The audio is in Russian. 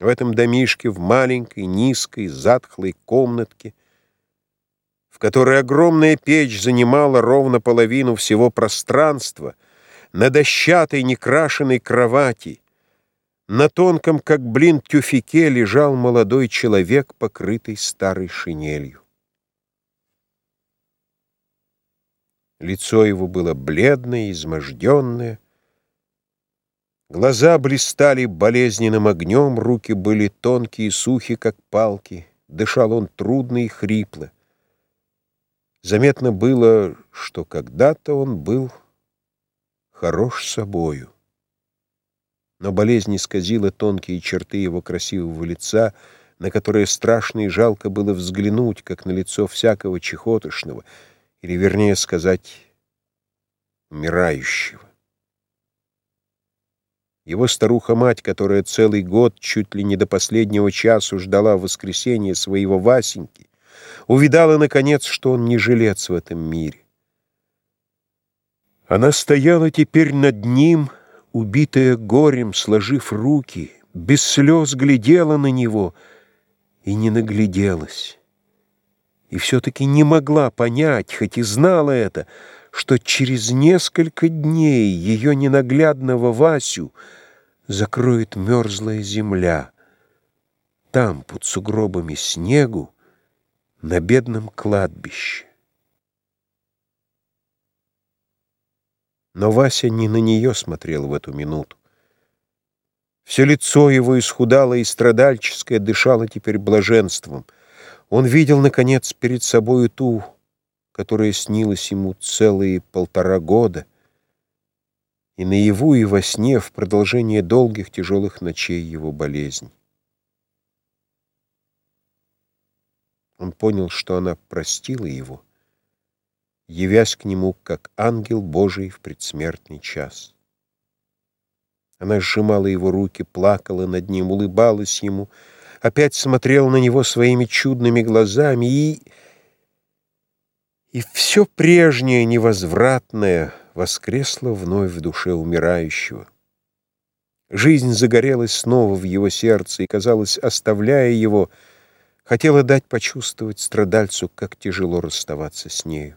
В этом домишке, в маленькой, низкой, затхлой комнатке, в которой огромная печь занимала ровно половину всего пространства, на дощатой некрашенной кровати, на тонком, как блин, тюфике лежал молодой человек, покрытый старой шинелью. Лицо его было бледное, изможденное, Глаза блистали болезненным огнем, руки были тонкие и сухи, как палки. Дышал он трудно и хрипло. Заметно было, что когда-то он был хорош собою. Но болезнь исказила тонкие черты его красивого лица, на которое страшно и жалко было взглянуть, как на лицо всякого чехотошного, или, вернее сказать, умирающего. Его старуха-мать, которая целый год, чуть ли не до последнего часу, ждала воскресения своего Васеньки, увидала, наконец, что он не жилец в этом мире. Она стояла теперь над ним, убитая горем, сложив руки, без слез глядела на него и не нагляделась. И все-таки не могла понять, хоть и знала это, что через несколько дней ее ненаглядного Васю закроет мерзлая земля. Там, под сугробами снегу, на бедном кладбище. Но Вася не на нее смотрел в эту минуту. Все лицо его исхудало и страдальческое дышало теперь блаженством. Он видел, наконец, перед собою ту которая снилась ему целые полтора года, и наяву, и во сне в продолжение долгих тяжелых ночей его болезни. Он понял, что она простила его, явясь к нему как ангел Божий в предсмертный час. Она сжимала его руки, плакала над ним, улыбалась ему, опять смотрела на него своими чудными глазами и... И все прежнее невозвратное воскресло вновь в душе умирающего. Жизнь загорелась снова в его сердце и, казалось, оставляя его, хотела дать почувствовать страдальцу, как тяжело расставаться с нею.